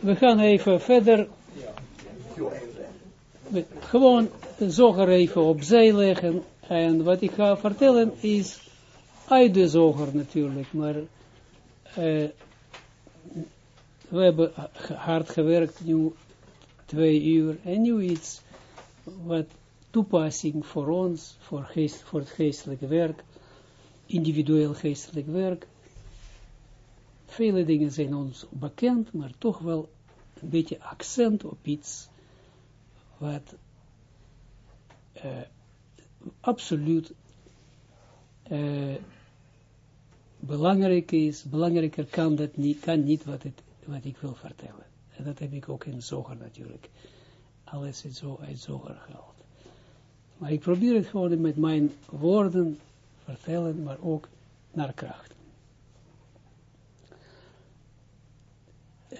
we gaan even verder, gewoon de zoger even opzij leggen, en wat ik ga vertellen is uit de zoger natuurlijk, maar eh, we hebben hard gewerkt nu twee uur en nu iets wat toepassing voor ons, voor, voor het geestelijke werk, individueel geestelijk werk. Vele dingen zijn ons bekend, maar toch wel een beetje accent op iets wat eh, absoluut eh, belangrijk is, belangrijker kan dat niet, kan niet wat, het, wat ik wil vertellen. En dat heb ik ook in Zoger natuurlijk. Alles is zo uit Zoger gehaald. Maar ik probeer het gewoon met mijn woorden vertellen, maar ook naar kracht.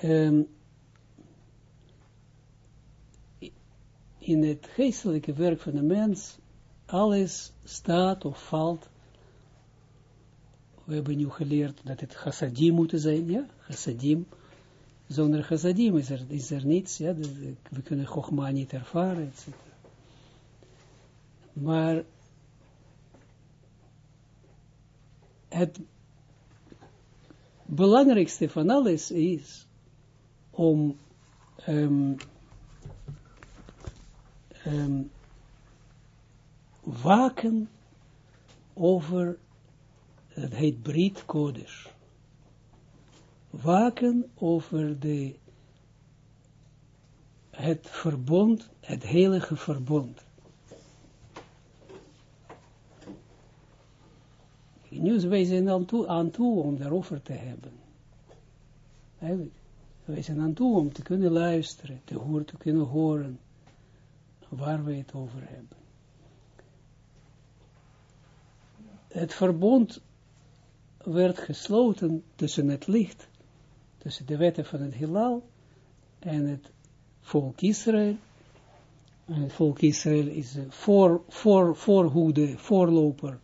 Ehm, in het geestelijke werk van de mens, alles staat of valt. We hebben nu geleerd dat het chassadim moet zijn, ja, chassadim. Zonder chassadim is er, is er niets, ja, dus, we kunnen Chogma niet ervaren, etc. Maar het belangrijkste van alles is om ehm, ehm, waken over, het heet Brit waken over de, het verbond, het heilige verbond. Nu zijn aan toe, aan toe om daarover te hebben. Eigenlijk, wij zijn aan toe om te kunnen luisteren, te, horen, te kunnen horen waar we het over hebben. Het verbond werd gesloten tussen het licht, tussen de wetten van het heelal en het volk Israël. En het volk Israël is de voor, voor, voorhoede, voorloper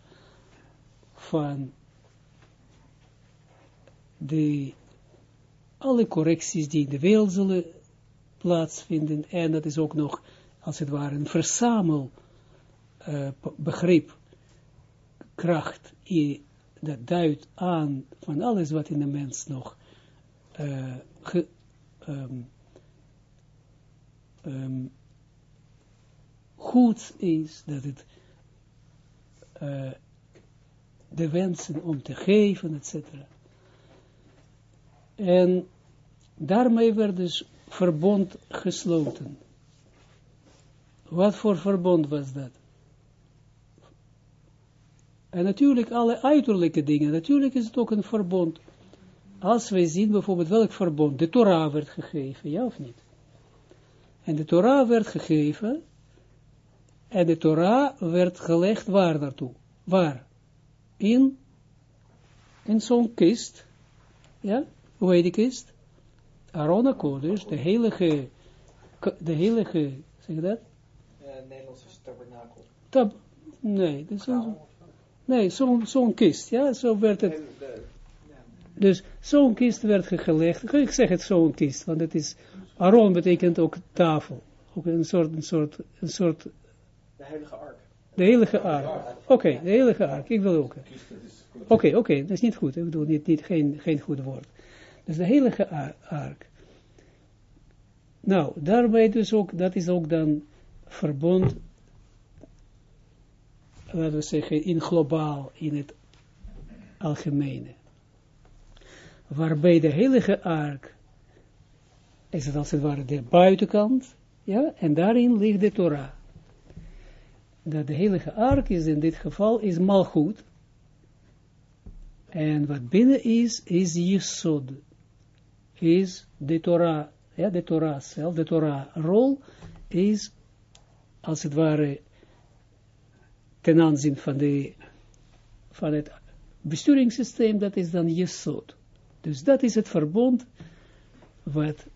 van de, alle correcties die in de wereld zullen plaatsvinden. En dat is ook nog, als het ware, een verzamel uh, begrip, kracht, dat duidt aan van alles wat in de mens nog uh, ge, um, um, goed is, dat het uh, de wensen om te geven, etc. En daarmee werd dus verbond gesloten. Wat voor verbond was dat? En natuurlijk alle uiterlijke dingen, natuurlijk is het ook een verbond. Als wij zien bijvoorbeeld welk verbond, de Torah werd gegeven, ja of niet? En de Torah werd gegeven, en de Torah werd gelegd waar naartoe? Waar? in, in zo'n kist, ja, hoe heet die kist? Arona Kodesh, de heilige, de heilige, zeg je dat? Uh, Nederlandse tabernakel. Tab, nee, dat is zo, nee, zo'n zo'n kist, ja, zo werd het, dus zo'n kist werd gelegd, ik zeg het zo'n kist, want het is, Aron betekent ook tafel, ook een soort, een soort, een soort, de heilige ark. de heilige ark, oké, de heilige ark, ik wil ook, Oké, oké, dat is niet goed. Ik bedoel, niet, niet, geen, geen goed woord. Dus de heilige ark. Nou, daarbij dus ook, dat is ook dan verbond, laten we zeggen, in globaal, in het algemene. Waarbij de heilige ark, is het als het ware de buitenkant, ja, en daarin ligt de Torah. Dat de heilige ark is in dit geval, is malgoed, en wat binnen is, is Yesod. Is de Torah, ja, de Torah zelf, de Torah rol is, als het ware, ten aanzien van, de, van het besturingssysteem, dat is dan Yesod. Dus dat is het verbond wat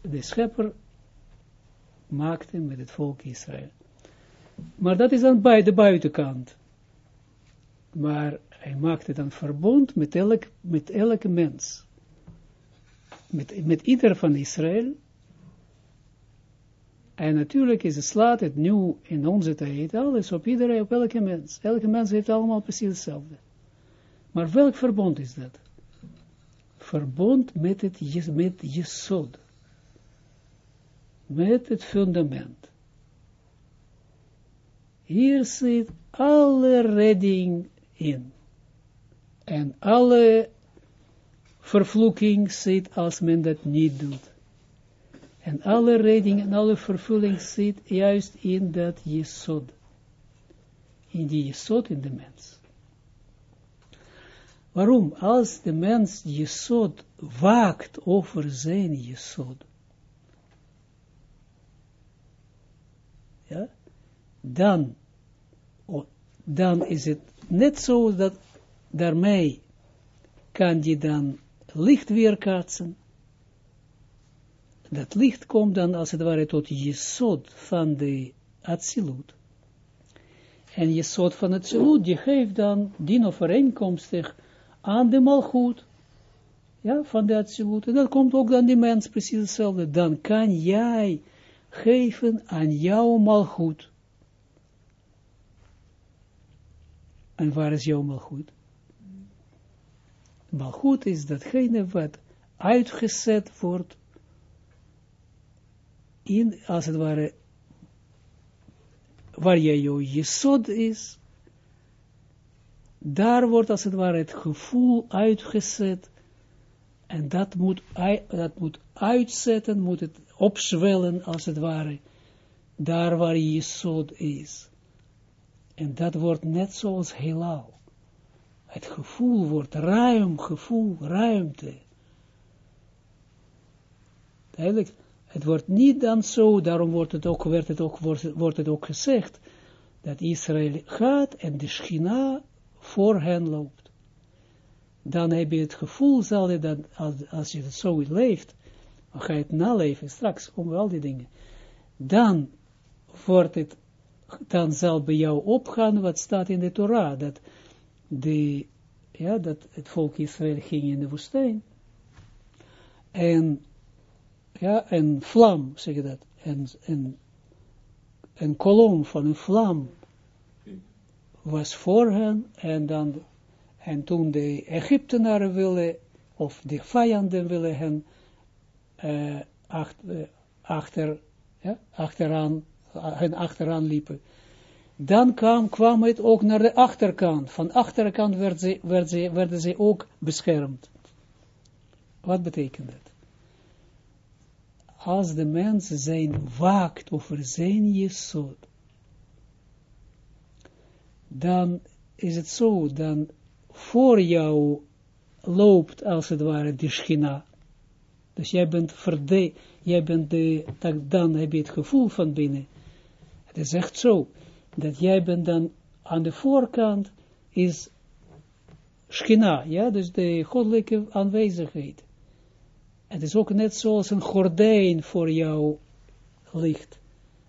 de schepper maakte met het volk Israël. Maar dat is dan bij de buitenkant. Maar hij maakte dan verbond met, elk, met elke mens. Met, met ieder van Israël. En natuurlijk is het, slaat het nu in onze tijd alles op iedereen, op elke mens. Elke mens heeft allemaal precies hetzelfde. Maar welk verbond is dat? Verbond met het met Jesod. Met het fundament. Hier zit alle redding in. En alle vervloeking zit als men dat niet doet. En alle redding en alle vervulling zit juist in dat jesod. In die jesod in de mens. Waarom? Als de mens jesod waakt over zijn jesod. Ja, dan, dan is het net zo dat daarmee kan die dan licht weerkaatsen. Dat licht komt dan als het ware tot jesod van de Atsilut. En jesod van het Atsilut, die geeft dan die overeenkomstig aan de malgoed, ja, van de Atsilut. En dat komt ook dan die mens precies hetzelfde. Dan kan jij geven aan jouw malgoed. En waar is jouw malgoed? Malgoed is datgene wat uitgezet wordt in, als het ware, waar jij jouw jesod is, daar wordt als het ware het gevoel uitgezet, en dat moet, dat moet uitzetten, moet het opzwellen als het ware, daar waar je jesod is. En dat wordt net zoals heelal. Het gevoel wordt ruim, gevoel, ruimte. Eigenlijk, het wordt niet dan zo, daarom wordt het ook, werd het ook, wordt, het ook gezegd, dat Israël gaat en de schina voor hen loopt. Dan heb je het gevoel, zal je dat, als, als je het zo leeft, dan ga je het naleven, straks komen al die dingen, dan wordt het, dan zal bij jou opgaan wat staat in de Torah, dat de, ja, dat het volk Israël ging in de woestijn, en ja, een vlam, zeg je dat, en, en een kolom van een vlam was voor hen, en dan, en toen de Egyptenaren willen, of de vijanden willen hen uh, achter, achter ja, achteraan, hen achteraan liepen, dan kwam, kwam het ook naar de achterkant. Van de achterkant werd ze, werd ze, werden ze ook beschermd. Wat betekent dat? als de mens zijn waakt over zijn jesod, dan is het zo, dan voor jou loopt als het ware de schina. Dus jij bent verde, jij bent de, dan heb je het gevoel van binnen. Het is echt zo, dat jij bent dan aan de voorkant is schina, ja, dus de goddelijke aanwezigheid. Het is ook net zoals een gordijn voor jou licht.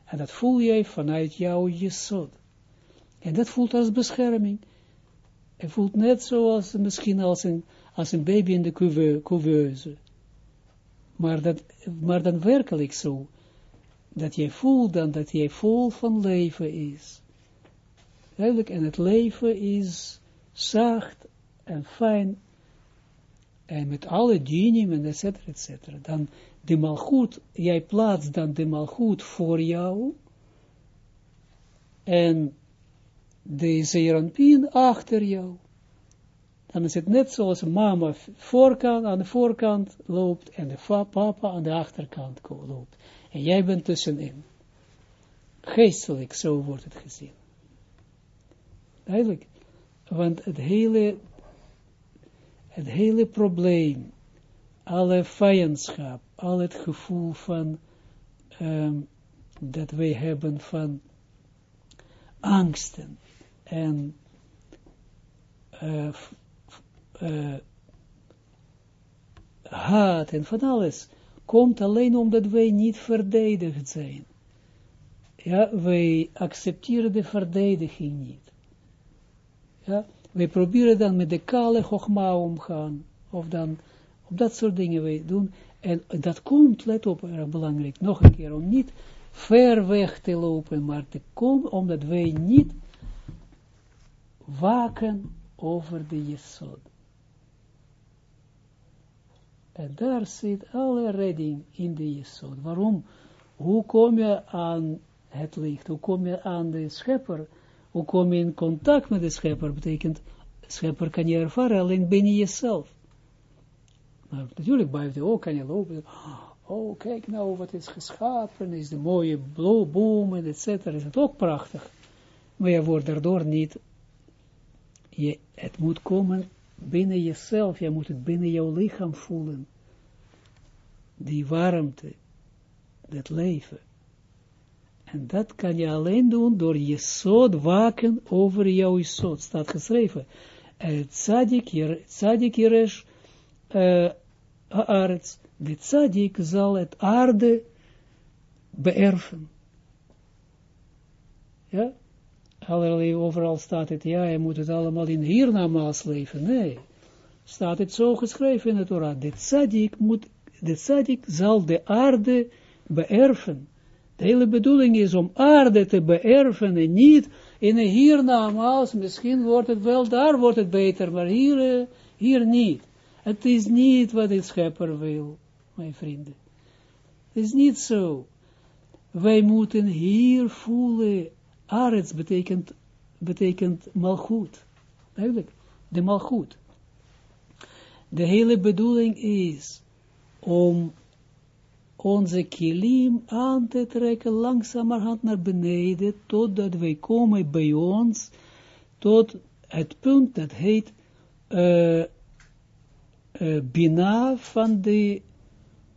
En dat voel je vanuit jouw jesod. En dat voelt als bescherming. Het voelt net zoals misschien als een, als een baby in de couveuse. Maar, dat, maar dan werkelijk zo. Dat jij voelt dan dat jij vol van leven is. Eigenlijk, en het leven is zacht en fijn en met alle dinim en et cetera. Dan de malgoed, jij plaatst dan de malgoed voor jou, en de zeeranpien achter jou. Dan is het net zoals mama voorkant, aan de voorkant loopt, en de papa aan de achterkant loopt. En jij bent tussenin. Geestelijk, zo wordt het gezien. Eigenlijk, want het hele het hele probleem, alle vijandschap, al het gevoel van, um, dat wij hebben van angsten en uh, haat en van alles, komt alleen omdat wij niet verdedigd zijn. Ja, wij accepteren de verdediging niet. Ja, wij proberen dan met de kale gogma omgaan, of dan, Op dat soort dingen wij doen. En dat komt, let op, belangrijk, nog een keer, om niet ver weg te lopen, maar te komen, omdat wij niet waken over de Jesod. En daar zit alle redding in de Jesod. Waarom? Hoe kom je aan het licht? Hoe kom je aan de schepper? Hoe kom je in contact met de schepper? Betekent, schepper kan je ervaren alleen binnen jezelf. Maar natuurlijk buiten ook kan je lopen. Oh, kijk nou wat is geschapen, is de mooie bomen, et cetera. Is het ook prachtig. Maar je wordt daardoor niet, je, het moet komen binnen jezelf, je moet het binnen jouw lichaam voelen. Die warmte, dat leven. En dat kan je alleen doen door je zoot waken over jouw zoot, staat geschreven. Tzadik Yeresh uh, Haaretz, de tzadik zal het aarde beërven. Ja, allerlei overal staat het, ja, je moet het allemaal in hiernamaals leven. Nee, staat het zo geschreven in het Torah. De tzadik moet, de tzadik zal de aarde beërven. De hele bedoeling is om aarde te beërven en niet in een hiernamaals. Misschien wordt het wel, daar wordt het beter, maar hier, uh, hier niet. Het is niet wat de schepper wil, mijn vrienden. Het is niet zo. Wij moeten hier voelen Arets betekent, betekent malgoed. Eigenlijk, de malgoed. De hele bedoeling is om onze kilim aan te trekken, langzamerhand naar beneden, totdat wij komen bij ons, tot het punt dat heet uh, uh, Bina van de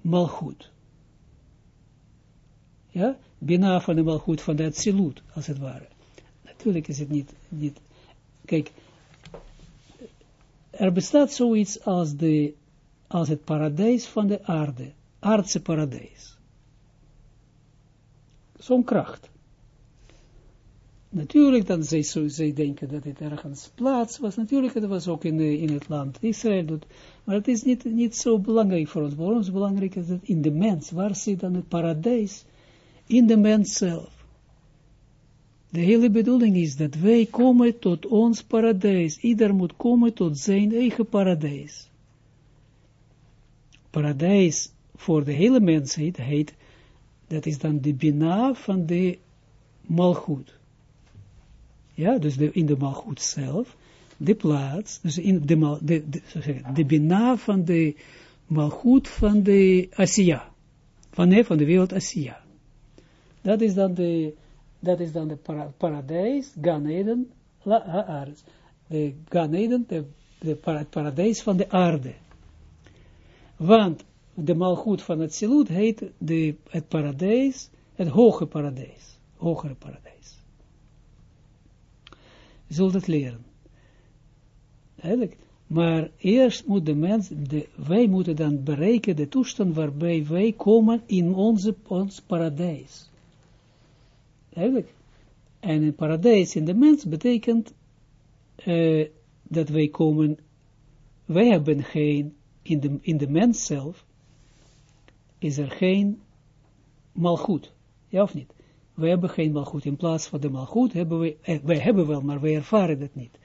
malgoed. Ja, Bina van de malgoed, van de Atsilut, als het ware. Natuurlijk is het niet, niet, kijk, er bestaat zoiets als, de, als het paradijs van de aarde, aardse paradijs. Zo'n kracht. Natuurlijk, dan zij, zo, zij denken dat het ergens plaats was. Natuurlijk, het was ook in, in het land Israël. Maar het is niet, niet zo belangrijk voor ons. Voor ons belangrijk is het in de mens. Waar zit dan het paradijs? in de mens zelf. De hele bedoeling is dat wij komen tot ons paradijs. Ieder moet komen tot zijn eigen paradijs. Paradijs voor de hele mensheid heet, dat is dan de bina van de malgoed. Ja, dus in de malgoed zelf, de plaats, dus in de, de, de, de bina van de malgoed van de Asiya, van, van de wereld Asiya. Dat is dan de, dat is dan de para, paradijs, Gan Eden, la De Gan Eden, de, de paradijs van de aarde. Want de malgoed van het Silut heet de, het paradijs, het hoge paradijs, hogere paradijs. Je zult het leren. Maar eerst moet de mens, de, wij moeten dan bereiken de toestand waarbij wij komen in onze, ons paradijs. En een paradijs in de mens betekent uh, dat wij komen, wij hebben geen, in de, in de mens zelf, is er geen malgoed. Ja of niet? Wij hebben geen malgoed. In plaats van de malgoed hebben wij, eh, wij hebben wel, maar wij ervaren het niet.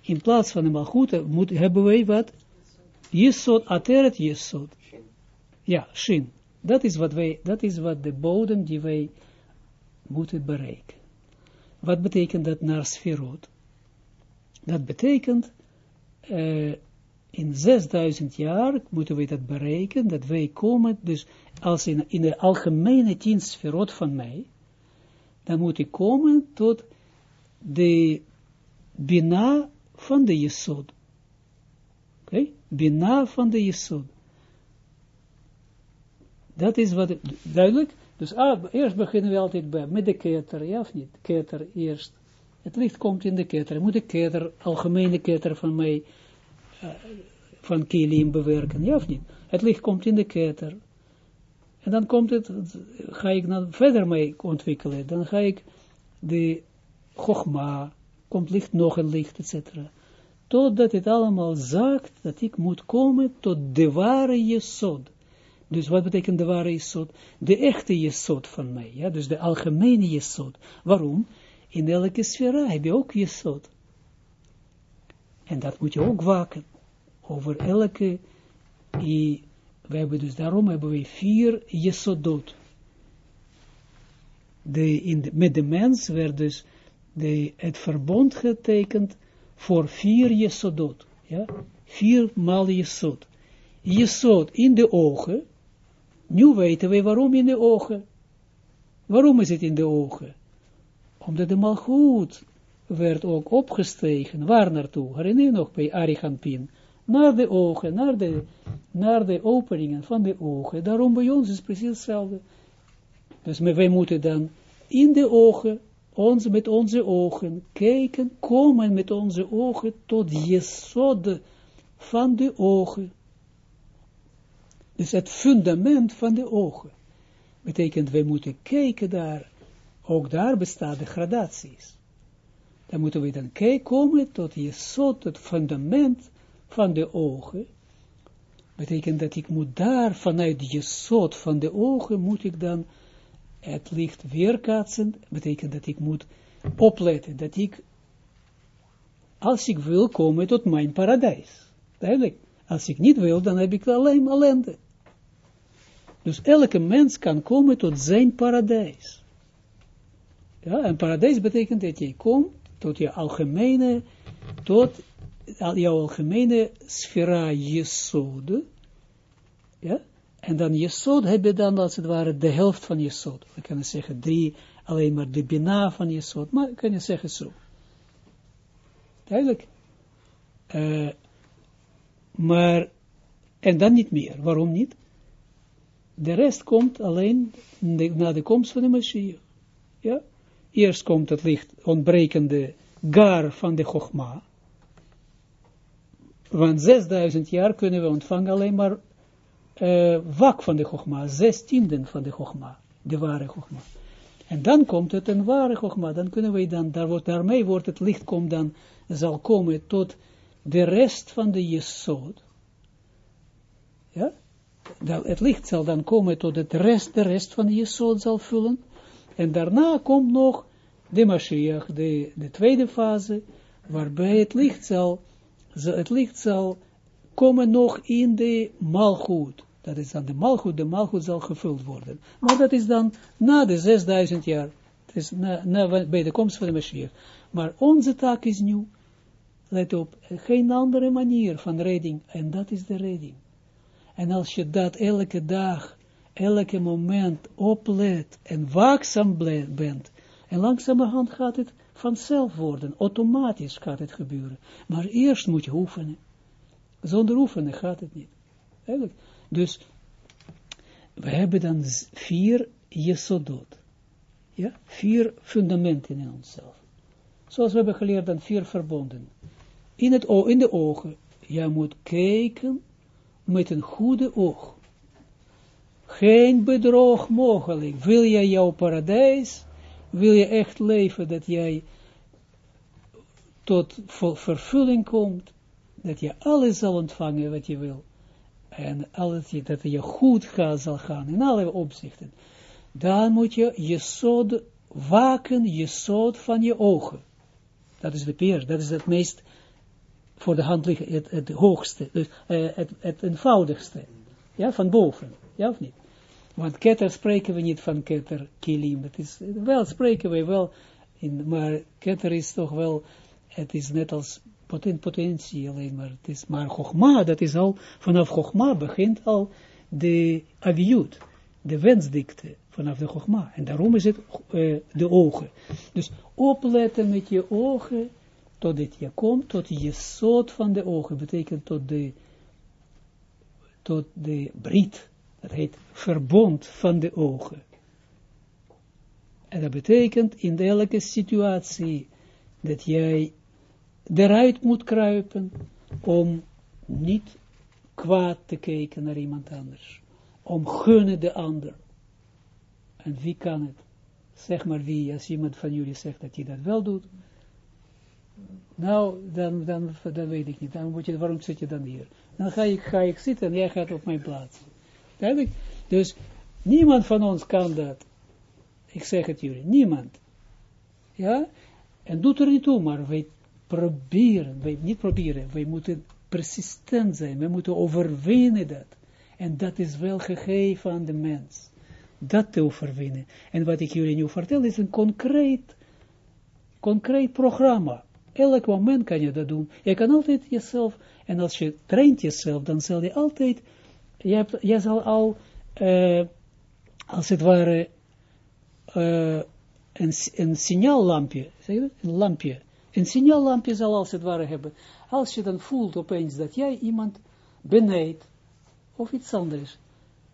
In plaats van de malgoed eh, hebben wij wat? Jesod, ateret jesod. Ja, shin. Dat is wat wij, dat is wat de bodem die wij moeten bereiken. Wat betekent dat naar sferot? Dat betekent, uh, in 6000 jaar moeten we dat bereiken, dat wij komen, dus als in, in de algemene tien sferot van mij, dan moet ik komen tot de bina van de jesod. Oké? Okay? Bina van de jesod. Dat is wat, duidelijk? Dus ah, eerst beginnen we altijd bij, met de keter, ja of niet? Keter eerst. Het licht komt in de keter. Moet de keter, algemene keter van mij, van Kilim bewerken, ja of niet? Het licht komt in de keter. En dan komt het, ga ik dan verder mee ontwikkelen. Dan ga ik de Chogma, komt licht nog een licht, etc. totdat het allemaal zakt, dat ik moet komen tot de ware jesod. Dus wat betekent de ware jesod? De echte jesod van mij, ja, dus de algemene jesod. Waarom? In elke sfera heb je ook jesod. En dat moet je ook waken. Over elke, we hebben dus, daarom hebben we vier jesodot. De, in de, met de mens werd dus de, het verbond getekend voor vier jesodot. Ja? Vier maal jesod. Jesod in de ogen. Nu weten we waarom in de ogen. Waarom is het in de ogen? Omdat de malgoed werd ook opgestegen. Waar naartoe? Herinner je nog bij Ariganpin? Naar de ogen, naar de, naar de openingen van de ogen. Daarom bij ons is precies hetzelfde. Dus wij moeten dan in de ogen ons met onze ogen kijken, komen met onze ogen tot Jesod van de ogen. Dus het fundament van de ogen. Betekent, wij moeten kijken daar, ook daar bestaan de gradaties. Dan moeten we dan kijken, komen tot Jesod, het fundament van de ogen. Betekent dat ik moet daar, vanuit Jesod van de ogen, moet ik dan het licht weerkaatsen, betekent dat ik moet opletten, dat ik, als ik wil, komen tot mijn paradijs. Duidelijk. Als ik niet wil, dan heb ik alleen ellende. Dus elke mens kan komen tot zijn paradijs. Ja, en paradijs betekent dat je komt tot je algemene, tot jouw algemene sfera jesode, ja, en dan Jesod heb je dan als het ware de helft van Jesod. We kunnen zeggen drie, alleen maar de bina van Jesod. Maar kan je zeggen zo. Duidelijk. Uh, maar, en dan niet meer. Waarom niet? De rest komt alleen na de komst van de Mashiach. Ja? Eerst komt het licht, ontbrekende gar van de Chogma. Want 6000 jaar kunnen we ontvangen alleen maar uh, wak van de Chogma, zestienden van de Chogma, de ware Chogma. En dan komt het een ware Chogma, dan kunnen wij dan, daar daarmee wordt het licht komt dan, zal komen tot de rest van de Jesod. Ja? Dat, het licht zal dan komen tot het rest, de rest van de Jesod zal vullen. En daarna komt nog de Mashiach, de, de tweede fase, waarbij het licht zal, het licht zal komen nog in de malgoed. Dat is dan de malgoed, de malgoed zal gevuld worden. Maar dat is dan na de 6000 jaar, het is na, na, bij de komst van de Mashiach. Maar onze taak is nu, let op, geen andere manier van redding, en dat is de redding. En als je dat elke dag, elke moment oplet en waakzaam bent, en langzamerhand gaat het vanzelf worden, automatisch gaat het gebeuren. Maar eerst moet je oefenen. Zonder oefenen gaat het niet. Eigenlijk. Dus, we hebben dan vier jesodot. Ja, vier fundamenten in onszelf. Zoals we hebben geleerd, dan vier verbonden. In, het, in de ogen, jij moet kijken met een goede oog. Geen bedrog mogelijk. Wil jij jouw paradijs, wil je echt leven dat jij tot vervulling komt, dat je alles zal ontvangen wat je wil. En alles, dat je goed gaat, zal gaan, in alle opzichten. Dan moet je je zood waken, je zood van je ogen. Dat is de peer, dat is het meest voor de hand liggen, het, hoogste, dus, uh, het, het eenvoudigste. Ja, van boven. Ja of niet? Want ketter spreken we niet van ketter kilim. Dat is, wel spreken we wel, in, maar ketter is toch wel, het is net als potent, potentie alleen maar. Het is maar Chogma, dat is al, vanaf Chogma begint al de aviut, de wensdikte vanaf de Chogma. En daarom is het uh, de ogen. Dus opletten met je ogen, totdat je komt tot je soort van de ogen, betekent tot de, tot de brit, dat heet verbond van de ogen. En dat betekent in elke situatie dat jij eruit moet kruipen om niet kwaad te kijken naar iemand anders. Om gunnen de ander. En wie kan het? Zeg maar wie, als iemand van jullie zegt dat hij dat wel doet. Nou, dan, dan, dan weet ik niet. Dan moet je, waarom zit je dan hier? Dan ga ik, ga ik zitten en jij gaat op mijn plaats. Dus niemand van ons kan dat. Ik zeg het jullie, niemand. Ja? En doet er niet toe, maar wij proberen, wij niet proberen, wij moeten persistent zijn, wij moeten overwinnen dat. En dat is wel gegeven aan de mens. Dat te overwinnen. En wat ik jullie nu vertel is een concreet, concreet programma. Elk moment kan je dat doen. Je kan altijd jezelf, en als je traint jezelf, dan zal je altijd, je, hebt, je zal al, uh, als het ware, uh, een, een signaallampje, zeg je Een lampje. Een signaallampje zal als het ware hebben. Als je dan voelt opeens dat jij iemand benijdt, of iets anders,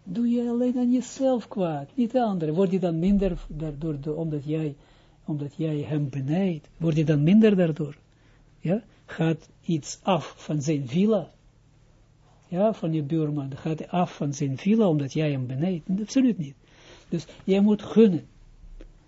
doe je alleen aan jezelf kwaad, niet de andere. Word je dan minder daardoor, omdat jij, omdat jij hem benijdt, word je dan minder daardoor. Ja, gaat iets af van zijn villa, ja, van je buurman, gaat af van zijn villa, omdat jij hem benijdt, absoluut niet. Dus jij moet gunnen.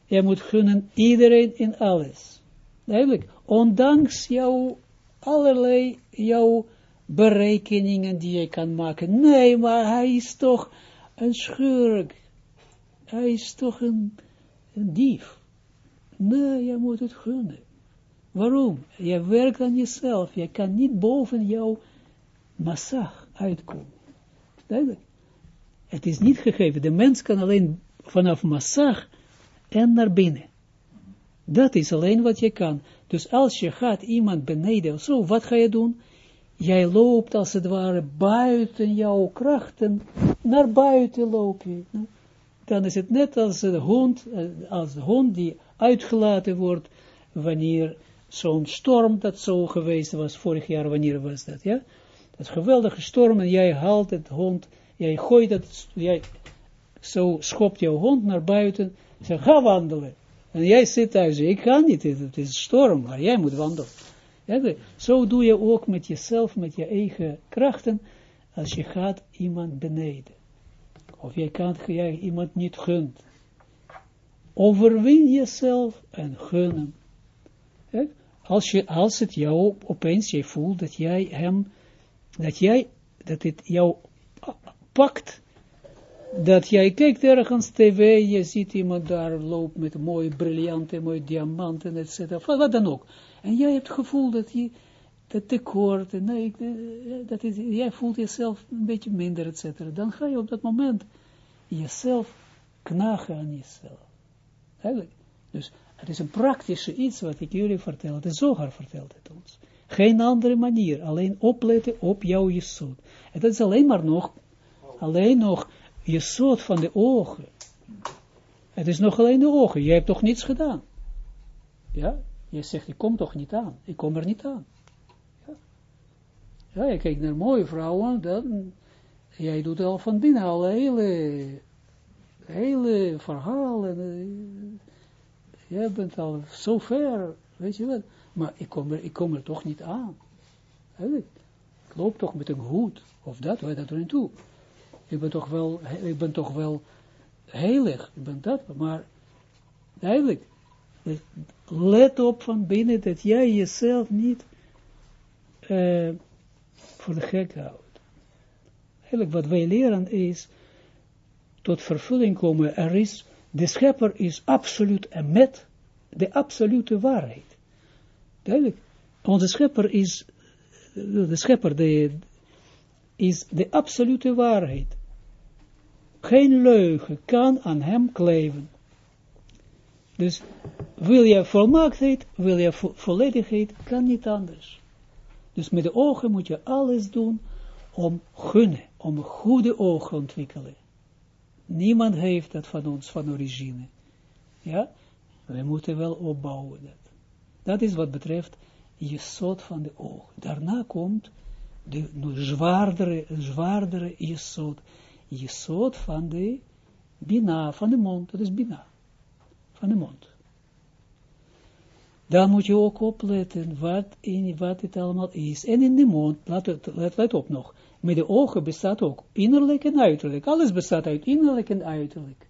Jij moet gunnen iedereen in alles. Duidelijk, ondanks jouw allerlei, jouw berekeningen die je kan maken. Nee, maar hij is toch een schurk. Hij is toch een, een dief. Nee, je moet het gunnen. Waarom? Je werkt aan jezelf. Je kan niet boven jouw massag uitkomen. Duidelijk. Het is niet gegeven. De mens kan alleen vanaf massag en naar binnen. Dat is alleen wat je kan. Dus als je gaat iemand beneden of zo, wat ga je doen? Jij loopt als het ware buiten jouw krachten, naar buiten loop je. Nou, dan is het net als de hond, eh, als de hond die uitgelaten wordt, wanneer zo'n storm dat zo geweest was, vorig jaar, wanneer was dat, ja? Dat geweldige storm, en jij haalt het hond, jij gooit het, jij zo schopt jouw hond naar buiten, zeg, ga wandelen. En jij zit thuis, ik ga niet, het is storm, maar jij moet wandelen. Ja, zo doe je ook met jezelf, met je eigen krachten, als je gaat iemand beneden. Of je kan jij iemand niet gunt. Overwin jezelf en gun hem. Als, je, als het jou opeens, je voelt dat jij hem, dat jij, dat het jou pakt, dat jij kijkt ergens tv, je ziet iemand daar loopt met mooie briljanten, mooie diamanten, etc. Wat dan ook. En jij hebt het gevoel dat je, dat tekort, nee, dat is, jij voelt jezelf een beetje minder, et cetera. Dan ga je op dat moment jezelf knagen aan jezelf. Eigenlijk. Dus het is een praktische iets wat ik jullie vertel. De zoger vertelt het ons. Geen andere manier, alleen opletten op jouw jesot. En dat is alleen maar nog, alleen nog jesot van de ogen. Het is nog alleen de ogen. Je hebt toch niets gedaan. Ja, je zegt, ik kom toch niet aan. Ik kom er niet aan. Ja, ja je kijkt naar mooie vrouwen, dan, jij doet al van binnen al hele, hele verhalen. Jij bent al zo ver, weet je wat. Maar ik kom er, ik kom er toch niet aan. Ik loop toch met een hoed, of dat, waar dat er toe. Ik ben toch wel, ik ben toch wel heilig, ik ben dat, maar eigenlijk, let op van binnen dat jij jezelf niet uh, voor de gek houdt. Eigenlijk wat wij leren is, tot vervulling komen, er is, de schepper is absoluut en met de absolute waarheid. Duidelijk, onze schepper is, de schepper is de absolute waarheid. Geen leugen kan aan hem kleven. Dus wil je volmaaktheid, wil je vo volledigheid, kan niet anders. Dus met de ogen moet je alles doen om gunnen, om goede ogen ontwikkelen. Niemand heeft dat van ons, van origine. Ja, we moeten wel opbouwen dat. Dat is wat betreft je soort van de ogen. Daarna komt de zwaardere, zwaardere je soort, je soort van de bina, van de mond, dat is bina van de mond. Dan moet je ook opletten wat, in, wat het allemaal is. En in de mond, let, let, let op nog, met de ogen bestaat ook innerlijk en uiterlijk. Alles bestaat uit innerlijk en uiterlijk.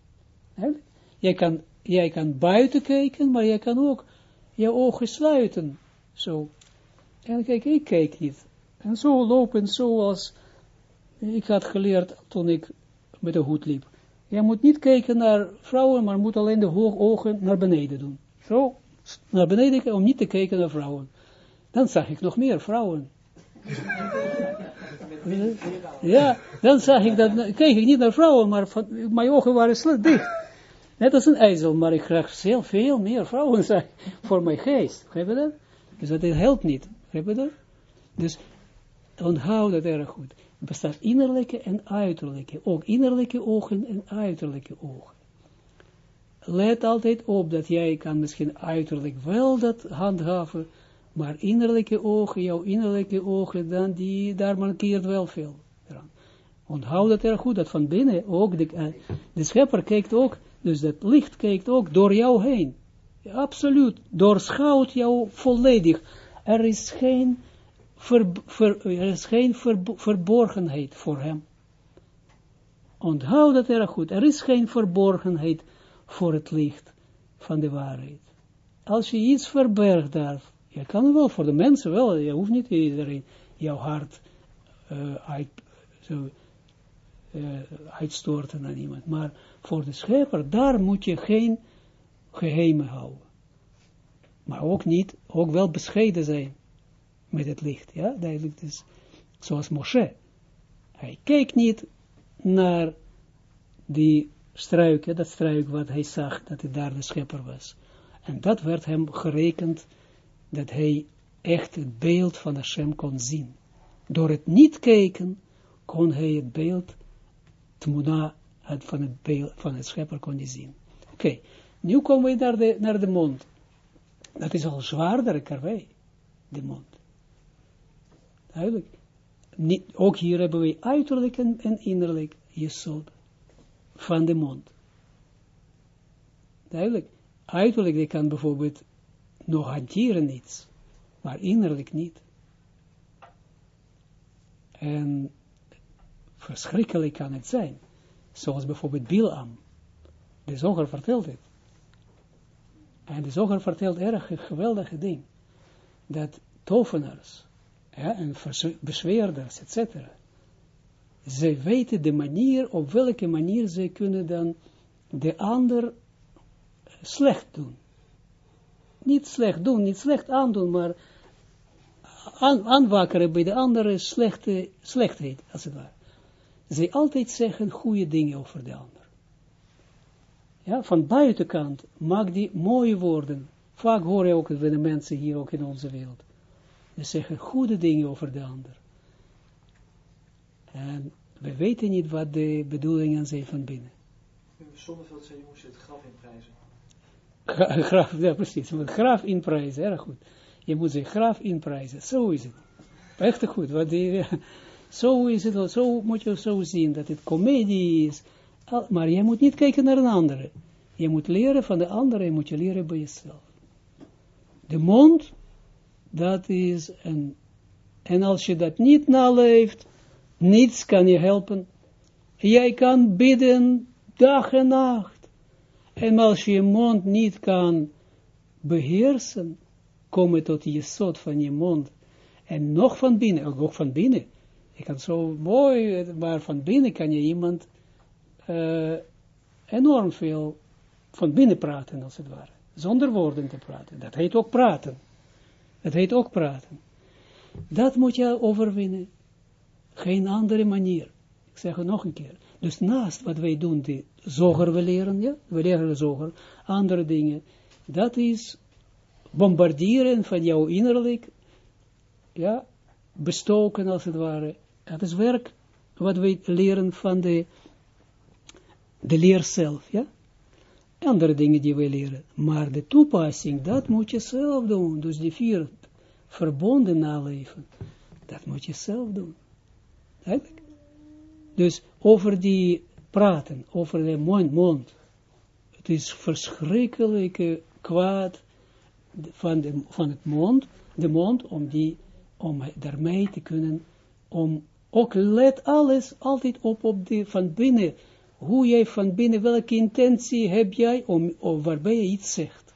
Jij kan, jij kan buiten kijken, maar jij kan ook je ogen sluiten. Zo. En kijk, ik kijk niet. En zo lopen zoals ik had geleerd toen ik met de hoed liep. Je moet niet kijken naar vrouwen, maar moet alleen de hoog ogen naar beneden doen. Zo, naar beneden om niet te kijken naar vrouwen. Dan zag ik nog meer vrouwen. Ja, dan zag ik dat, keek ik niet naar vrouwen, maar van, mijn ogen waren slecht dicht. Net als een ijzel, maar ik graag heel veel meer vrouwen zag voor mijn geest. Begrijp dat? Dus dat helpt niet. Begrijp je dat? Dus onthoud dat erg goed. Er bestaat innerlijke en uiterlijke. Ook innerlijke ogen en uiterlijke ogen. Let altijd op dat jij kan misschien uiterlijk wel dat handhaven, maar innerlijke ogen, jouw innerlijke ogen, dan die, daar mankeert wel veel. Onthoud dat erg goed, dat van binnen ook, de, eh, de schepper kijkt ook, dus dat licht kijkt ook door jou heen. Absoluut, doorschouwt jou volledig. Er is geen, ver, er is geen verborgenheid voor hem. Onthoud dat erg goed, er is geen verborgenheid voor het licht van de waarheid. Als je iets verbergt daar, je kan wel voor de mensen wel, je hoeft niet iedereen jouw hart uh, uit, uh, uitstorten aan iemand. Maar voor de schepper, daar moet je geen geheimen houden. Maar ook niet, ook wel bescheiden zijn met het licht. Ja, duidelijk. Dus, zoals Moshe. Hij keek niet naar die struik, dat struik wat hij zag, dat hij daar de schepper was. En dat werd hem gerekend, dat hij echt het beeld van Hashem kon zien. Door het niet kijken, kon hij het beeld tmuna het van het beeld van het schepper kon je zien. Oké, nu komen we naar de, naar de mond. Dat is al zwaarder karwei, de mond. Duidelijk. Niet, ook hier hebben we uiterlijk en, en innerlijk jesod van de mond. Duidelijk. Uiterlijk, die kan bijvoorbeeld nog hanteren iets, maar innerlijk niet. En verschrikkelijk kan het zijn. Zoals bijvoorbeeld Bilam. De zoger vertelt het. En de zoger vertelt erg een geweldige ding. Dat tovenaars ja, en bezweerders, etc. Ze weten de manier, op welke manier ze kunnen dan de ander slecht doen. Niet slecht doen, niet slecht aandoen, maar aan, aanwakkeren bij de andere slechte, slechtheid, als het ware zij altijd zeggen goede dingen over de ander. Ja, van buitenkant maak die mooie woorden. Vaak hoor je ook de mensen hier ook in onze wereld. Ze zeggen goede dingen over de ander. En we weten niet wat de bedoelingen zijn van binnen. Zonneveld zei, je moest het graf inprijzen. graf, ja precies, het graf inprijzen, erg goed. Je moet ze graf inprijzen, zo is het. Echt goed, wat die, zo is het, zo moet je zo zien, dat het comedie is. Maar je moet niet kijken naar een andere. Je moet leren van de andere, je moet je leren bij jezelf. De mond, dat is een, en als je dat niet naleeft, niets kan je helpen. Jij kan bidden dag en nacht. En als je je mond niet kan beheersen, komen tot je soort van je mond. En nog van binnen, ook van binnen, je kan zo mooi, maar van binnen kan je iemand uh, enorm veel van binnen praten, als het ware. Zonder woorden te praten. Dat heet ook praten. Dat heet ook praten. Dat moet je overwinnen. Geen andere manier. Ik zeg het nog een keer. Dus naast wat wij doen, die zoger we leren, ja, we leren zoger, andere dingen, dat is bombarderen van jouw innerlijk, ja, bestoken als het ware, dat is werk wat wij leren van de, de leer zelf, ja. Andere dingen die wij leren. Maar de toepassing, dat moet je zelf doen. Dus die vier verbonden naleven, dat moet je zelf doen. Eigenlijk. Dus over die praten, over de mond, mond. Het is verschrikkelijke kwaad van, de, van het mond, de mond, om, die, om daarmee te kunnen, om ook let alles altijd op, op die van binnen. Hoe jij van binnen, welke intentie heb jij om, om waarbij je iets zegt.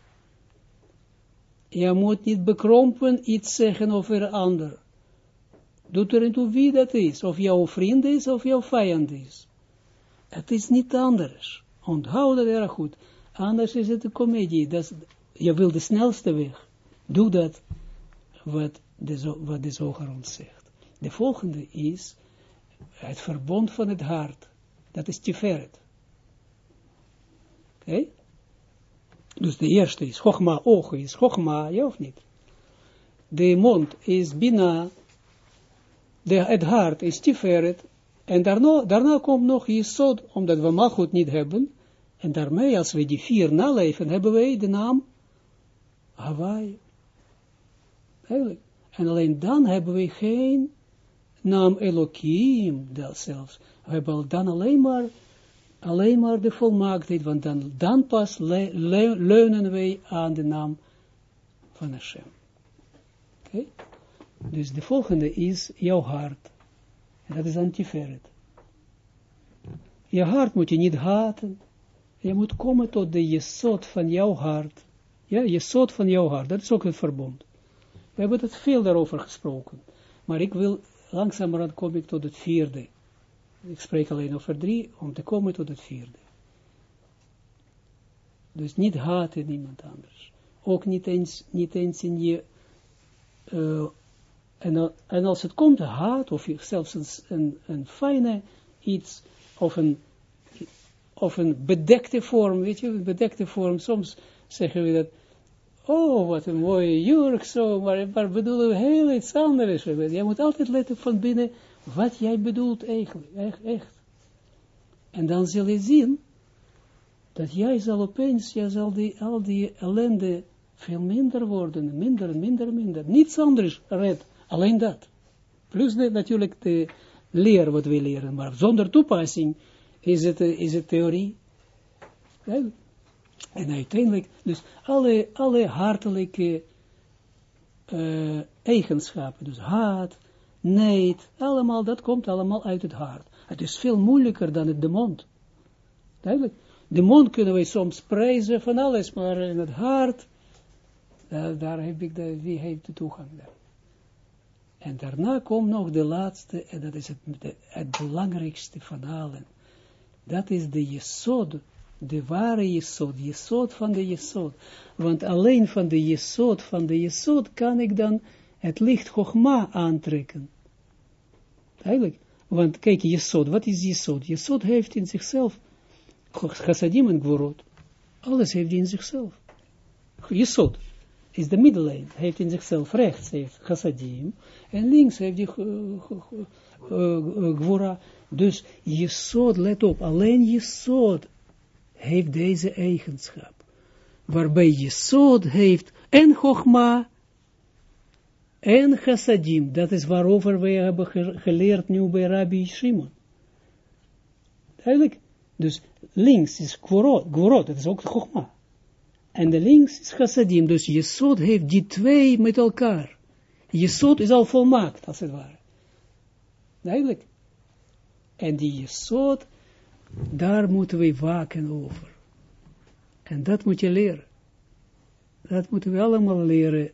Je moet niet bekrompen iets zeggen over een ander. Doet er toe wie dat is, of jouw vriend is, of jouw vijand is. Het is niet anders. Onthoud dat erg goed. Anders is het een komedie. Dat, je wil de snelste weg. Doe dat wat de, wat de zoger ons zegt. De volgende is het verbond van het hart. Dat is tiferet. Oké? Dus de eerste is Chogma, ogen is Chogma, ja of niet? De mond is Bina, de, het hart is Tiferet, en daarna, daarna komt nog Jesod, omdat we Malchut niet hebben, en daarmee, als we die vier naleven, hebben wij de naam Hawaii. Eigenlijk. En alleen dan hebben we geen naam Elohim, zelfs. We hebben dan alleen maar alleen maar de volmaaktheid, want dan, dan pas le, le, leunen wij aan de naam van Hashem. Oké? Dus de volgende is jouw hart. En dat is antiferet. Je hart moet je niet haten. Je moet komen tot de jesot van jouw hart. Ja, jesot van jouw hart. Dat is ook een verbond. We hebben het veel daarover gesproken. Maar ik wil, langzamerhand kom ik tot het vierde. Ik spreek alleen over drie, om te komen tot het vierde. Dus niet haten iemand anders. Ook niet eens, niet eens in je, uh, en, en, als het komt, haat, of zelfs een, een fijne iets, of een, of een bedekte vorm, weet je, een bedekte vorm, soms zeggen we dat, oh, wat een mooie jurk, zo, maar, maar bedoelen we heel iets anders. Je moet altijd letten van binnen, wat jij bedoelt eigenlijk, echt, echt. En dan zul je zien, dat jij zal opeens, jij zal die, al die ellende veel minder worden, minder, minder, minder. Niets anders red, alleen dat. Plus natuurlijk de leer wat we leren, maar zonder toepassing is het, is het theorie. En uiteindelijk, dus alle, alle hartelijke uh, eigenschappen, dus haat, Nee, allemaal, dat komt allemaal uit het hart. Het is veel moeilijker dan het de mond. Duidelijk. De mond kunnen wij soms prijzen van alles, maar in het hart, daar, heb ik de, wie heeft de toegang daar. En daarna komt nog de laatste, en dat is het, het belangrijkste van allen. Dat is de jesod, de ware jesod, jesod van de jesod. Want alleen van de jesod, van de jesod kan ik dan het licht Chogma aantrekken. Eigenlijk, want kijk, Jesod, wat is Jesod? Jesod heeft in zichzelf chassadim en gvorot. Alles heeft in zichzelf. Jesod is de middellijn, heeft in zichzelf rechts heeft chassadim en links heeft die gwora. Dus Jesod, let op, alleen Jesod heeft deze eigenschap. Waarbij Jesod heeft en Chogma en chassadim, dat is waarover wij hebben geleerd nu bij Rabbi Shimon. Duidelijk. Dus links is gvorot, dat is ook chogma. En de links is chassadim, dus Jesod heeft die twee met elkaar. Jesod is al volmaakt, als het ware. Duidelijk. En die Jesod, daar moeten we waken over. En dat moet je leren. Dat moeten we allemaal leren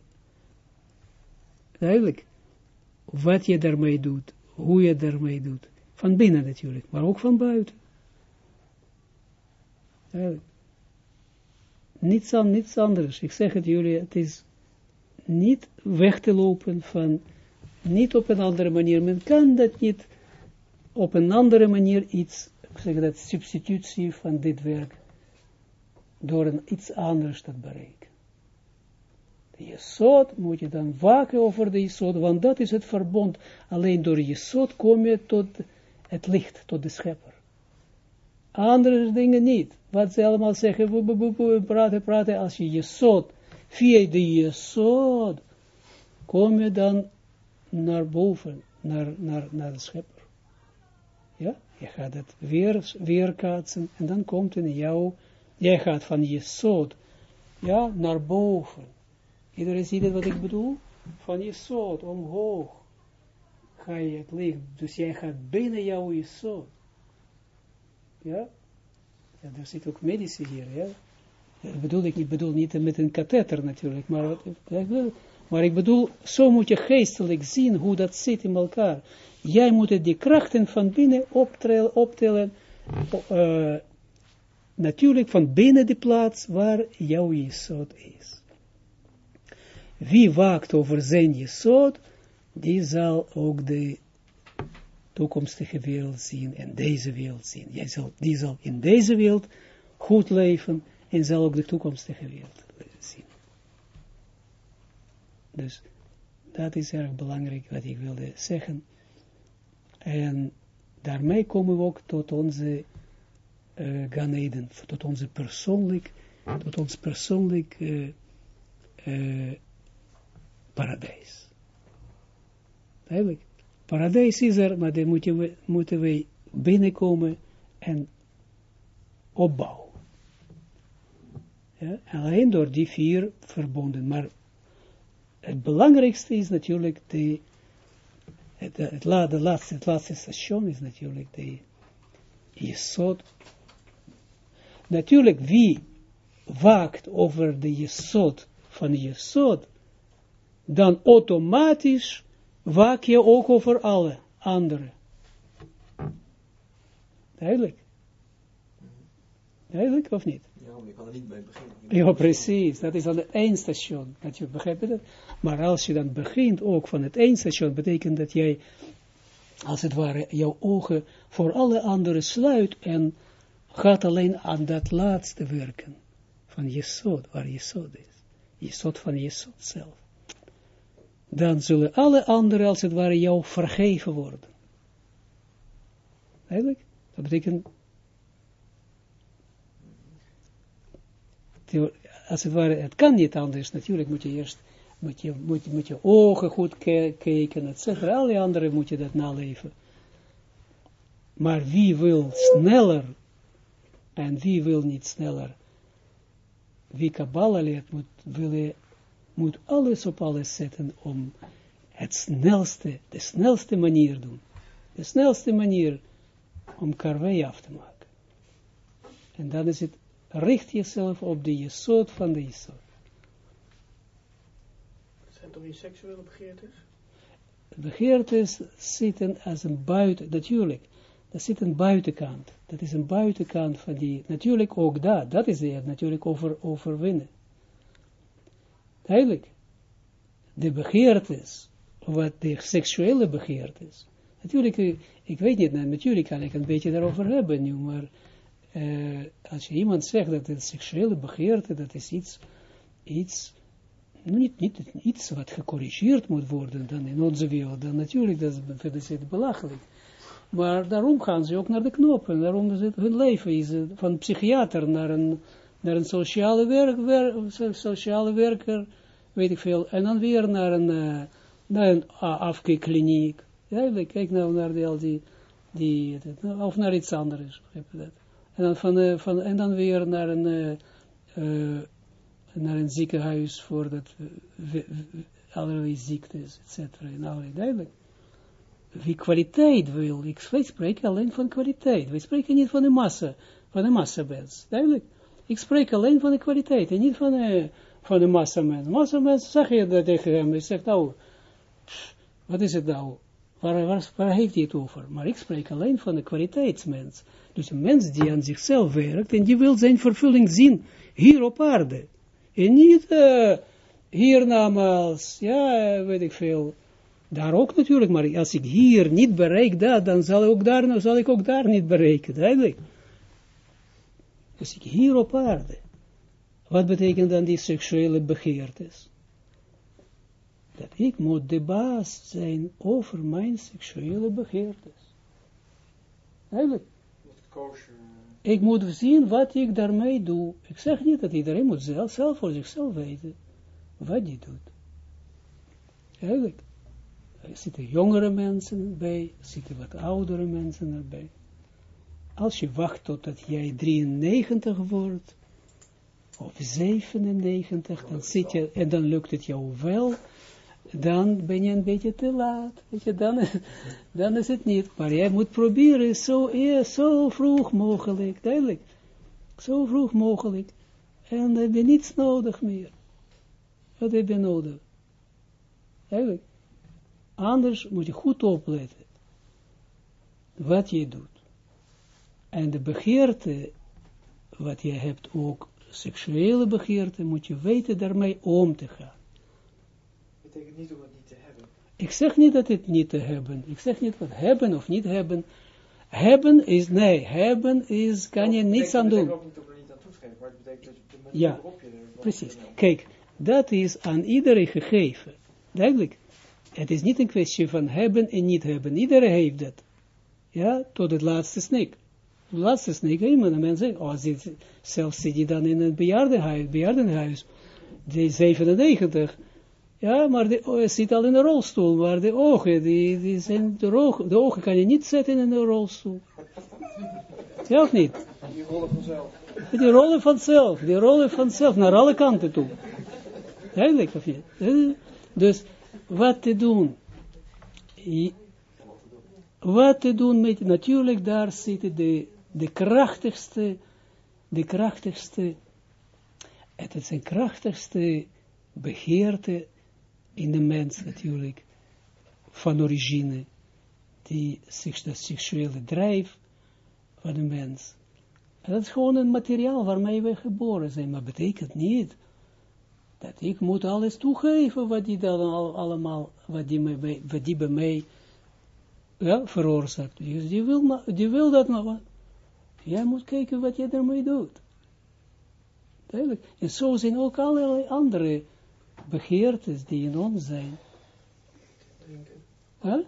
Duidelijk. Wat je daarmee doet, hoe je daarmee doet. Van binnen natuurlijk, maar ook van buiten. Duidelijk. Niets, aan, niets anders. Ik zeg het jullie, het is niet weg te lopen van, niet op een andere manier. Men kan dat niet op een andere manier iets, zeg dat, substitutie van dit werk, door een iets anders te bereiken de Jesod moet je dan waken over de Jesod, want dat is het verbond. Alleen door Jesod kom je tot het licht, tot de schepper. Andere dingen niet. Wat ze allemaal zeggen, praten, praten, als je Jesod, via de Jesod, kom je dan naar boven, naar, naar, naar de schepper. Je gaat het weer, weerkaatsen en dan komt in jou, jij gaat van Jesod, ja, naar boven Iedereen ziet het wat ik bedoel? Van je soort, omhoog. Ga je het licht, dus jij gaat binnen jouw je soort. Ja? Ja, er zit ook medici hier, ja. Dat bedoel ik niet, bedoel niet met een katheter natuurlijk, maar, maar ik bedoel, zo moet je geestelijk zien hoe dat zit in elkaar. Jij moet die krachten van binnen optellen, uh, natuurlijk van binnen de plaats waar jouw jesot is. Wie waakt over zijn jesot, die zal ook de toekomstige wereld zien en deze wereld zien. Jij zal, die zal in deze wereld goed leven en zal ook de toekomstige wereld. Dus dat is erg belangrijk wat ik wilde zeggen. En daarmee komen we ook tot onze uh, Ganeden, tot onze persoonlijk, tot ons persoonlijk uh, uh, paradijs. Eigenlijk, paradijs is er, maar dan moeten we, moeten we binnenkomen en opbouwen. Ja, alleen door die vier verbonden. Maar het belangrijkste is natuurlijk de, het, het, de laatste, het laatste station is natuurlijk de Jesod. Natuurlijk, wie waakt over de Jesod van Jesod, dan automatisch waak je ook over alle anderen. Duidelijk. Duidelijk of niet? Je kan er niet mee beginnen. Ja, precies. Dat is dan het eindstation. Dat je begrijpt? Maar als je dan begint ook van het eindstation, betekent dat jij, als het ware, jouw ogen voor alle anderen sluit en gaat alleen aan dat laatste werken van Jesod, waar Jesod is. Jesod van Jesod zelf. Dan zullen alle anderen, als het ware, jou vergeven worden. Eigenlijk? Dat betekent als het ware, het kan niet anders, natuurlijk moet je eerst, moet je, moet, je ogen goed kijken, et cetera, alle anderen moet je dat naleven. Maar wie wil sneller, en wie wil niet sneller, wie Kabbalah leert, moet, moet alles op alles zetten om het snelste, de snelste manier doen. De snelste manier om karwei af te maken. En dan is het richt jezelf op de jesot van de jesot. Zijn toch die seksuele begeertes? Begeertes zitten als een buiten, natuurlijk, dat zit een buitenkant. Dat is een buitenkant van die, natuurlijk ook dat, dat is het, natuurlijk over, overwinnen. Duidelijk. De begeertes, wat de seksuele begeertes, natuurlijk, ik weet niet, natuurlijk kan ik een beetje daarover hebben nu, maar als je iemand zegt dat het seksuele begeerte, dat is iets, iets, niet, niet iets wat gecorrigeerd moet worden dan in onze wereld, dan natuurlijk, dat is, het belachelijk. Maar daarom gaan ze ook naar de knoppen, daarom is het, hun leven is van psychiater naar een, naar een sociale werker, weet ik veel, en dan weer naar een, uh, naar een afkeerkliniek. Ja, kijk nou naar die, al die, die, of naar iets anders, begrijp je dat? En dan, van, uh, van, en dan weer naar een, uh, uh, naar een ziekenhuis voor dat, allerlei ziektes, et cetera, en allerlei, duidelijk. Wie kwaliteit wil, ik spreek alleen van kwaliteit. We spreken niet van de massa, van de massabens, duidelijk. Ik spreek alleen van de kwaliteit en niet van de, van de massamens. Massamens, zeg je dat tegen hem, je zegt, nou, wat is het nou? Waar, waar, waar heeft hij het over? Maar ik spreek alleen van de kwaliteitsmens. Dus een mens die aan zichzelf werkt en die wil zijn vervulling zien hier op aarde. En niet uh, hiernamaals, ja, weet ik veel. Daar ook natuurlijk, maar als ik hier niet bereik dat, dan zal ik ook daar, zal ik ook daar niet bereiken, duidelijk. Dus ik hier op aarde. Wat betekent dan die seksuele begeertes? Dat ik moet de baas zijn over mijn seksuele begeertes. Eigenlijk. Ik moet zien wat ik daarmee doe. Ik zeg niet dat iedereen moet zelf, zelf voor zichzelf weten wat hij doet. Eigenlijk. Er zitten jongere mensen bij, er zitten wat oudere mensen erbij. Als je wacht totdat jij 93 wordt, of 97, dan zit je, en dan lukt het jou wel, dan ben je een beetje te laat. Weet je, dan, dan is het niet. Maar jij moet proberen zo, zo vroeg mogelijk, duidelijk. Zo vroeg mogelijk. En dan heb je niets nodig meer. Wat heb je nodig? Eigenlijk. Anders moet je goed opletten. Wat je doet. En de begeerte, wat je hebt ook, seksuele begeerte, moet je weten daarmee om te gaan. Betekent niet om het niet te hebben. Ik zeg niet dat het niet te hebben. Ik zeg niet wat hebben of niet hebben. Hebben is, nee, hebben is, kan je niets aan doen. Het betekent ook niet om niet aan toe te geven, maar het betekent dat je de manier Ja, waarop je Precies. Kijk, dat is aan iedereen gegeven. Duidelijk. Het is niet een kwestie van hebben en niet hebben. Iedereen heeft dat. Ja, tot het laatste snik. De laatste snik, iemand, een mens zegt, oh, zit, zelfs zit hij dan in een bejaardenhuis, bejaardenhuis, die 97, ja, maar de, hij zit al in een rolstoel, maar de ogen, die, die zijn, de, ogen, de ogen kan je niet zetten in een rolstoel. Ja of niet? Die rollen vanzelf. Die rollen vanzelf, die rollen vanzelf, naar alle kanten toe. Duidelijk of niet? Eh, Dus, wat te doen? Wat te doen met, natuurlijk daar zitten de, de krachtigste, de krachtigste, het is een krachtigste begeerte in de mens natuurlijk, van origine, die seksuele drijf van de mens. En dat is gewoon een materiaal waarmee we geboren zijn, maar betekent niet dat ik moet alles toegeven wat die dan al, allemaal, wat die, wat die bij mij ja, veroorzaakt. Dus die wil, die wil dat maar. Jij moet kijken wat je ermee doet. Duidelijk. En zo zijn ook allerlei andere begeertes die in ons zijn. Huh?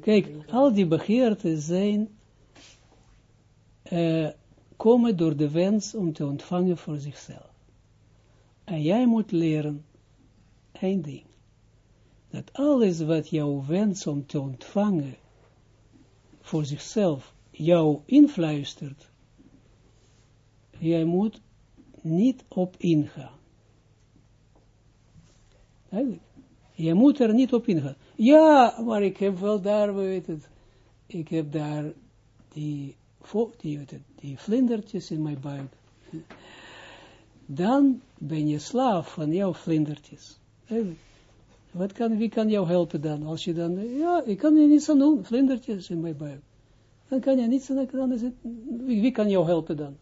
Kijk, al die begeerten zijn, eh, komen door de wens om te ontvangen voor zichzelf. En jij moet leren, één ding, dat alles wat jouw wens om te ontvangen voor zichzelf jou influistert, jij moet niet op ingaan. Eigenlijk. Je moet er niet op ingaan. Ja, maar ik heb wel daar, weet het, ik heb daar die, die, het, die vlindertjes in mijn buik. Dan ben je slaaf van jouw vlindertjes. Wat kan, wie kan jou helpen dan? Als je dan, ja, ik kan er niets aan doen, vlindertjes in mijn buik. Dan kan je niets aan doen, dan is het, wie, kan jou helpen dan?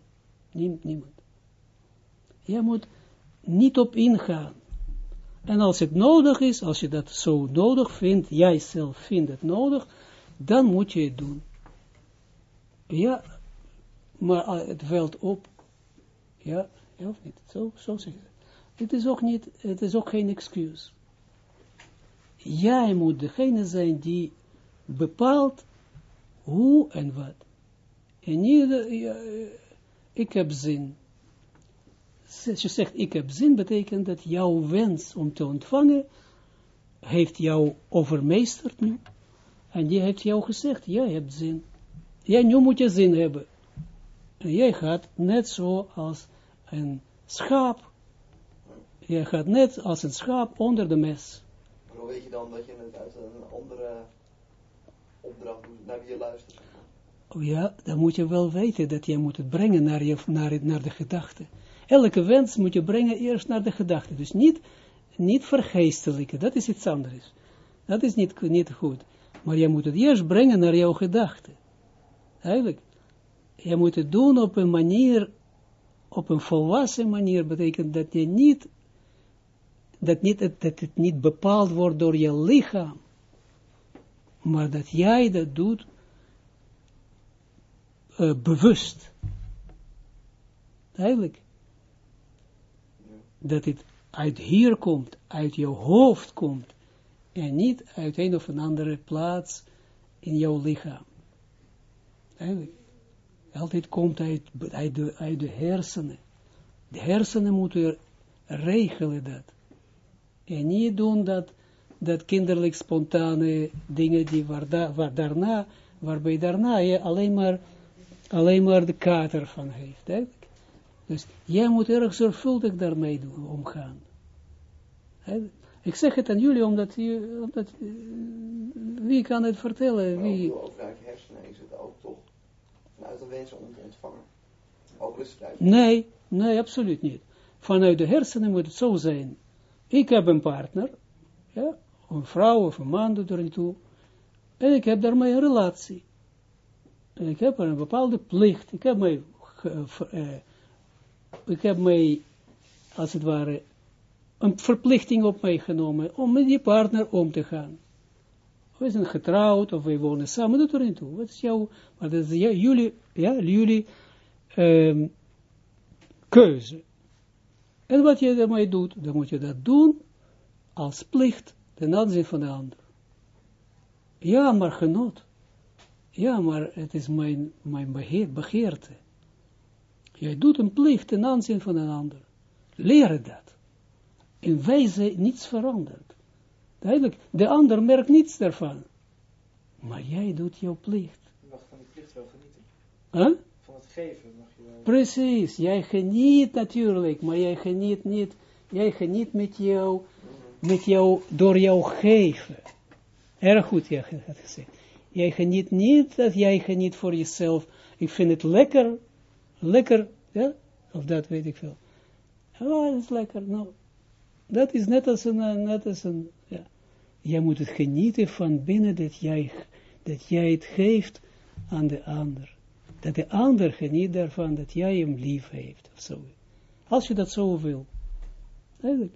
Niem- niemand. Je moet niet op ingaan. En als het nodig is, als je dat zo nodig vindt, jij zelf vindt het nodig, dan moet je het doen. Ja, maar ah, het valt op. Ja, ja of niet? Zo, zo zeg ik. Het is ook niet, het is ook geen excuus. Jij moet degene zijn die bepaalt hoe en wat. En niet, eh, eh, ik heb zin. Als je zegt, ik heb zin, betekent dat jouw wens om te ontvangen, heeft jou overmeesterd nu. En die heeft jou gezegd, jij hebt zin. Jij, nu moet je zin hebben. En jij gaat net zo als een schaap. Jij gaat net als een schaap onder de mes. Maar hoe weet je dan dat je het uit een andere opdracht doet, naar wie je luistert? Oh ja, dan moet je wel weten dat je moet het brengen naar, je, naar, het- naar de gedachte. Elke wens moet je brengen eerst naar de gedachte. Dus niet, niet vergeestelijken, dat is iets anders. Dat is niet, niet goed. Maar je moet het eerst brengen naar jouw gedachte. Eigenlijk. Je moet het doen op een manier, op een volwassen manier, betekent dat je niet, dat, niet, dat het niet bepaald wordt door je lichaam. Maar dat jij dat doet eh, bewust. Eigenlijk. Dat het uit hier komt, uit jouw hoofd komt, en niet uit een of een andere plaats in jouw lichaam. Altijd komt uit, uit, de, uit de hersenen. De hersenen moeten regelen dat. En niet doen dat, dat kinderlijk spontane dingen die waar, da, waar daarna, waarbij daarna je alleen maar, alleen maar de kater van heeft. Eigenlijk. Dus jij moet erg zorgvuldig daarmee doen, omgaan. Ik zeg het aan jullie, omdat, je, omdat eh, wie kan het vertellen? Wie, ook vanuit je hersenen is het ook toch vanuit de wens om te ontvangen. Ook is vrij. Nee, nee, absoluut niet. Vanuit de hersenen moet het zo zijn. Ik heb een partner, ja, een vrouw of een man doet er toe, en ik heb daarmee een relatie. En ik heb een bepaalde plicht. Ik heb mij, eh, ik heb mij, als het ware, een verplichting op mij genomen om met die partner om te gaan. We zijn getrouwd of we wonen samen, doet er niet toe. Wat is jouw, maar dat is jullie, ja, jullie ehm, keuze. En wat je daarmee doet, dan moet je dat doen als plicht ten aanzien van de ander. Ja, maar genot. Ja, maar het is mijn, mijn begeer, begeerte. Jij doet een plicht ten aanzien van een ander. Leer dat. In wijze niets verandert. Duidelijk, de ander merkt niets daarvan. Maar jij doet jouw plicht. Je mag van die plicht wel genieten. Huh? Van het geven mag je wel. Precies, jij geniet natuurlijk, maar jij geniet niet, jij geniet met jou, met jou, door jouw geven. Erg goed, jij had gezegd. Jij geniet niet dat jij geniet voor jezelf. Ik vind het lekker, lekker, ja, of dat weet ik veel. Oh, dat is lekker, nou. Dat is net als een, eh, net als een, ja. Jij moet het genieten van binnen dat jij, dat jij het geeft aan de ander dat de ander geniet daarvan dat jij hem lief heeft, of zo. Als je dat zo wil. Eigenlijk.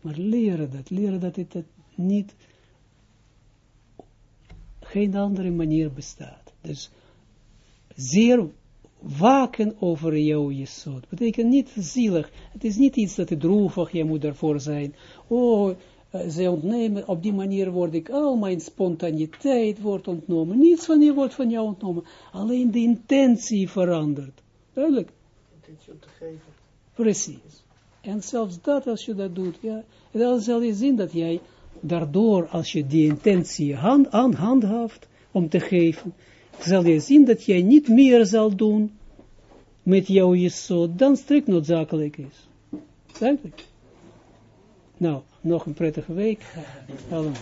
Maar leren dat, leren dat het niet, geen andere manier bestaat. Dus zeer waken over jouw jesot. Betekent niet zielig. Het is niet iets dat het droevig, je moet ervoor zijn. Oh, eh, ze ontnemen, op die manier word ik, al mijn spontaniteit wordt ontnomen. Niets van je wordt van jou ontnomen. Alleen de intentie verandert. Duidelijk. Intentie om te geven. Precies. En zelfs dat, als je dat doet, ja, dan zal je zien dat jij daardoor, als je die intentie hand, aan handhaaft om te geven, zal je zien dat jij niet meer zal doen met jouw jesot dan strikt noodzakelijk is. Duidelijk. Nou, nog een prettige week. Allemaal.